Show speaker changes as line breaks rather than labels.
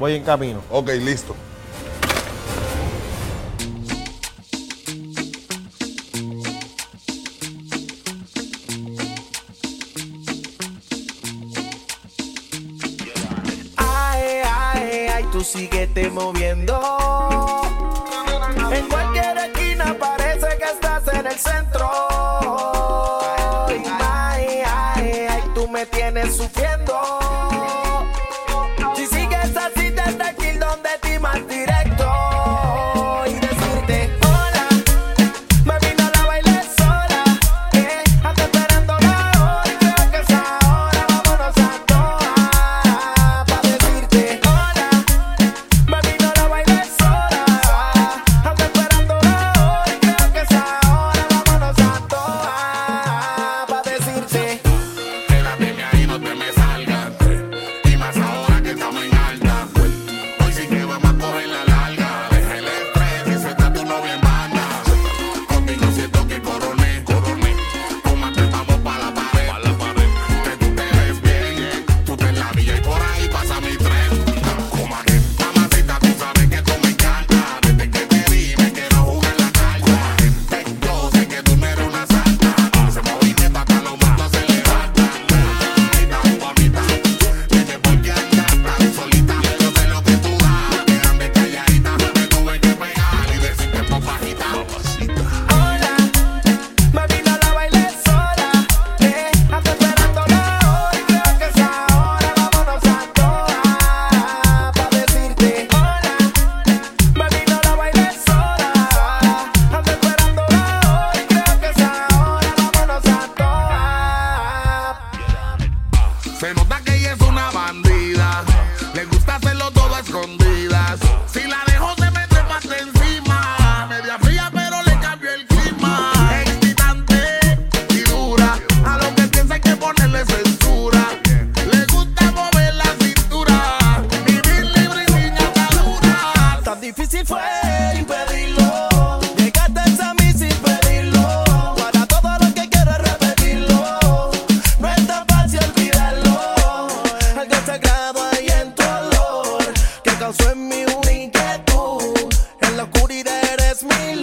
Voy en camino.
Ok, listo.
Ay, ay, ay, tú síguete moviendo. En cualquier esquina parece que estás en el centro. Ay, ay, ay, tú me tienes sufriendo. descanso es mi única tú. En la oscuridad eres mi luz.